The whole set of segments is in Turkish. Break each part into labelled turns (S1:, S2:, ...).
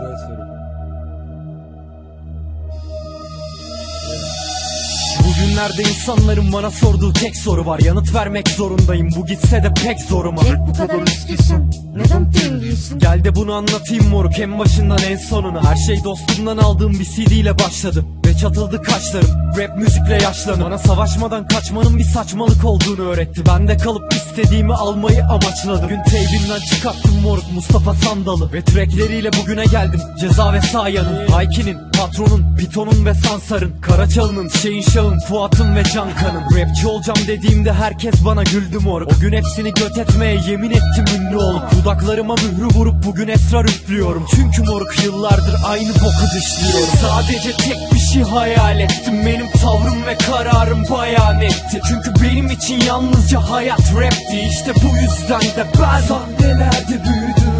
S1: Güzel soru.
S2: Bugünlerde insanların bana sorduğu tek soru var. Yanıt vermek zorundayım. Bu gitse de pek zoruma.
S3: Hep bu kadar içkisin Neden değilsin
S2: Gel de bunu anlatayım moruk. En başından en sonuna. Her şey dostumdan aldığım bir CD ile başladı Ve çatıldı kaşlarım rap müzikle yaşlanım. Bana savaşmadan kaçmanın bir saçmalık olduğunu öğretti. Ben de kalıp istediğimi almayı amaçladım. Gün teybinden çıkarttım moruk Mustafa Sandalı. Ve trackleriyle bugüne geldim Ceza ve Sayan'ın. Hayki'nin, Patron'un, Piton'un ve Sansar'ın. Karaçalı'nın, Şeyin Şah'ın, Fuat'ın ve Cankan'ın. Rapçi olacağım dediğimde herkes bana güldü moruk. O gün hepsini göt etmeye yemin ettim ünlü olup. Dudaklarıma mührü vurup bugün esrar üflüyorum. Çünkü moruk yıllardır aynı boku dışlıyorum. Sadece tek bir şey hayal ettim. Benim tavrım ve kararım bayan etti. Çünkü benim için yalnızca hayat rapti. İşte bu yüzden de ben sahnelerde büyüdüm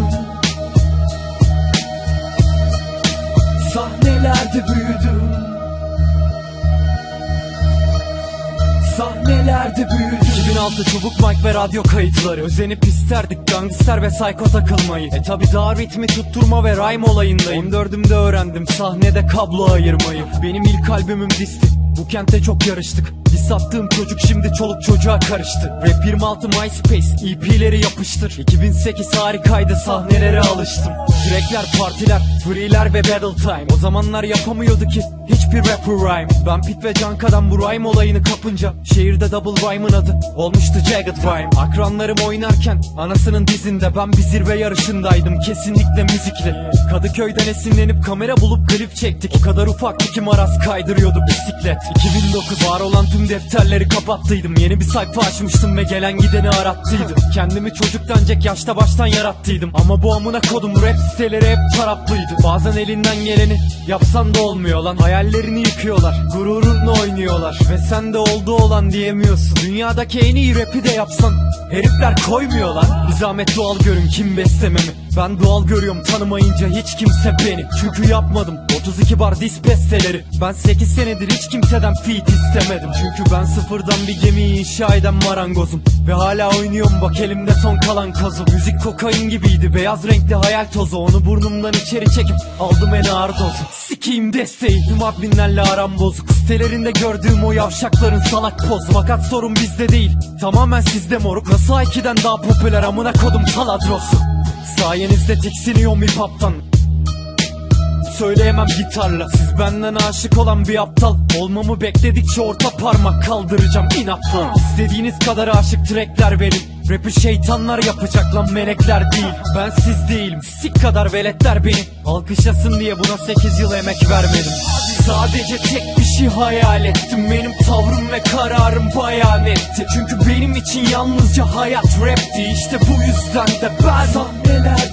S2: 2006 çubuk mic ve radyo kayıtları. Özenip isterdik gangster ve psycho takılmayı. E tabi daha ritmi tutturma ve rhyme olayındayım. 14'ümde öğrendim sahnede kablo ayırmayı. Benim ilk albümüm disti bu kentte çok yarıştık Bir sattığım çocuk şimdi çoluk çocuğa karıştı. Rap 26 MySpace EP'leri yapıştır. 2008 harikaydı sahnelere alıştım. Trackler partiler freeler ve battle time. O zamanlar yapamıyordu ki hiçbir rapper rhyme. Ben Pit ve Canka'dan bu rhyme olayını kapınca Şehirde double rhyme'ın adı olmuştu Jagged Rhyme. Akranlarım oynarken anasının dizinde Ben bir zirve yarışındaydım kesinlikle müzikle Kadıköy'den esinlenip kamera bulup klip çektik. O kadar ufaktı ki maraz kaydırıyordu bisiklet. 2009 var olan tüm defterleri kapattıydım. Yeni bir sayfa açmıştım ve gelen gideni arattıydım. Kendimi çocuktan Jack yaşta baştan yarattıydım. Ama bu amına kodum rap siteleri hep taraplıydı Bazen elinden geleni yapsan da olmuyor lan. Hayallerini yıkıyorlar gururunla oynuyorlar. Ve sen de oldu olan diyemiyorsun. Dünyadaki en iyi rapi de yapsan Herifler koymuyor lan. Bir zahmet doğal görün kim beslememi? Ben doğal görüyorum tanımayınca hiç kimse beni. Çünkü yapmadım 32 bar dis besteleri Ben 8 senedir hiç kimseden feat istemedim. Çünkü ben sıfırdan bir gemiyi inşa eden marangozum. Ve hala oynuyorum bak elimde son kalan kazım. Müzik kokain gibiydi beyaz renkli hayal tozu. Onu burnumdan içeri çekip aldım en ağır dozu. Sikiyim desteği tüm adminlerle aram bozuk. Sitelerinde gördüğüm o yavşakların salak pozu. Fakat sorun bizde değil tamamen sizde moruk. Nasıl Aiki'den daha popüler amına kodum taladrosu? Sayenizde tiksiniyorum hip hop'tan söyleyemem gitarla. Siz benden aşık olan bir aptal. Olmamı bekledikçe orta parmak kaldıracağım inatla İstediğiniz kadar aşık trackler verin. Rap'i şeytanlar yapacak lan melekler değil. Ben siz değilim sik kadar veletler beni. Alkışlasın diye buna 8 yıl emek vermedim. Sadece tek bir şey hayal ettim. Benim tavrım ve kararım bayan etti. Çünkü benim için yalnızca hayat rapti İşte bu yüzden de ben büyüdüm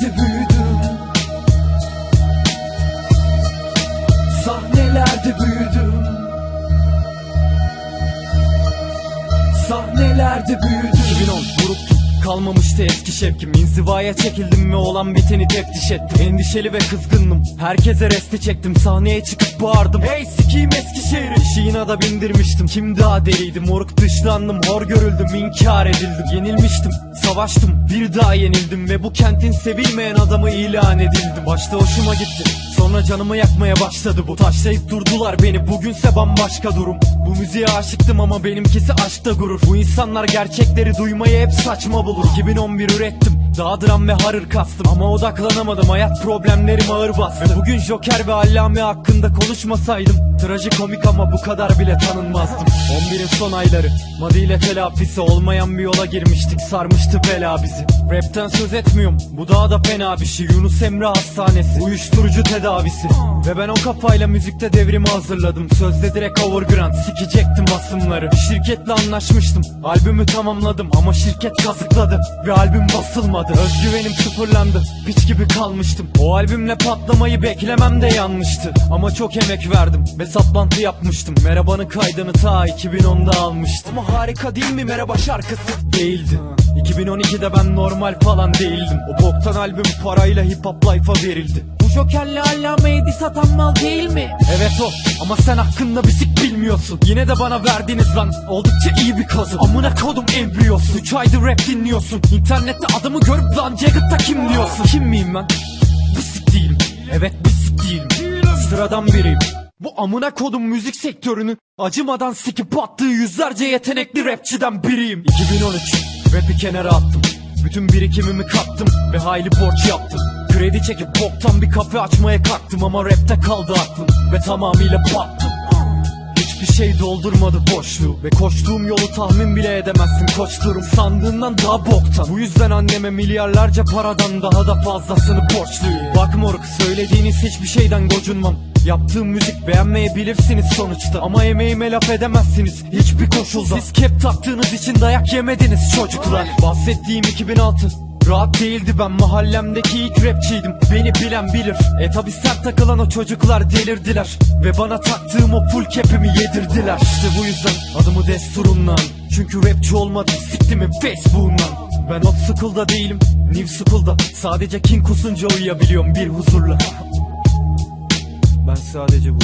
S2: Kalmamıştı eski şevkim. İnzivaya çekildim ve olan biteni teftiş ettim. Endişeli ve kızgındım. Herkese resti çektim. Sahneye çıkıp bağırdım. Hey sikiyim Eskişehir'i Şiina da bindirmiştim. Kim daha deliydi Moruk dışlandım. Hor görüldüm. İnkar edildim. Yenilmiştim. Savaştım. Bir daha yenildim Ve bu kentin sevilmeyen adamı ilan edildim. Başta hoşuma gitti Sonra canımı yakmaya başladı bu Taşlayıp durdular beni. Bugünse bambaşka durum. Bu müziğe aşıktım ama benimkisi aşkta gurur. Bu insanlar gerçekleri duymayı hep saçma bulur. 2011 ürettim. Daha dram ve harır kastım. Ama odaklanamadım. Hayat problemlerim ağır bastı. Ve bugün Joker ve Allame hakkında konuşmasaydım Trajikomik ama bu kadar bile tanınmazdım. 11'in son ayları Madi ile telafisi olmayan bir yola girmiştik Sarmıştı bela bizi. Rapten söz etmiyorum bu daha da fena bir şey. Yunus Emre Hastanesi Uyuşturucu tedavisi. Ve ben o kafayla müzikte devrimi hazırladım. Sözde direkt overground sikecektim basımları. Şirketle anlaşmıştım Albümü tamamladım ama şirket kazıkladı Ve albüm basılmadı. Özgüvenim sıfırlandı Piç gibi kalmıştım. O albümle patlamayı beklemem de yanlıştı. Ama çok emek verdim ve saplantı yapmıştım. Merhabanın kaydını ta 2010'da almıştım. Ama harika değil mi? Merhaba şarkısı. Değildi. 2012'de ben normal falan değildim. O boktan albüm parayla hip hop life'a verildi. Bu Joker'le Allame'yi diss atan mal değil mi? Evet o. Ama sen hakkında bir sik bilmiyorsun. Yine de bana verdiniz lan. Oldukça iyi bir kazı Amına kodum embriyosu. 3 aydır rap dinliyorsun. İnternette adımı görüp lan Jagged'da kim diyorsun? Kim miyim ben? Bu sik değilim. Evet biz değilim. Sıradan biriyim Bu amına kodum müzik sektörünü Acımadan sikip attığı yüzlerce yetenekli rapçiden biriyim. 2013 Rap'i kenara attım. Bütün birikimimi kattım Ve hayli borç yaptım. Kredi çekip boktan bir kafe açmaya kalktım Ama rapte kaldı aklım Ve tamamıyla battım. Hiçbir şey doldurmadı boşluğu Ve koştuğum yolu tahmin bile edemezsin koçturum Sandığından daha boktan. Bu yüzden anneme milyarlarca paradan daha da fazlasını borçluyum. Bak moruk söylediğiniz hiçbir şeyden gocunmam Yaptığım müzik beğenmeyebilirsiniz sonuçta. Ama emeğime laf edemezsiniz hiçbir koşulda. Siz kep taktığınız için dayak yemediniz çocuklar. Bahsettiğim 2006 Rahat değildi. Ben mahallemdeki ilk rapçiydim. Beni bilen bilir. E tabi sert takılan o çocuklar delirdiler. Ve bana taktığım o full cap'imi yedirdiler. İşte bu yüzden adımı desturumdan Çünkü rapçi olmadı siktimin Facebook'undan. Ben old school'da değilim New school'da. Sadece king kusunca uyuyabiliyorum bir huzurla Ben sadece bu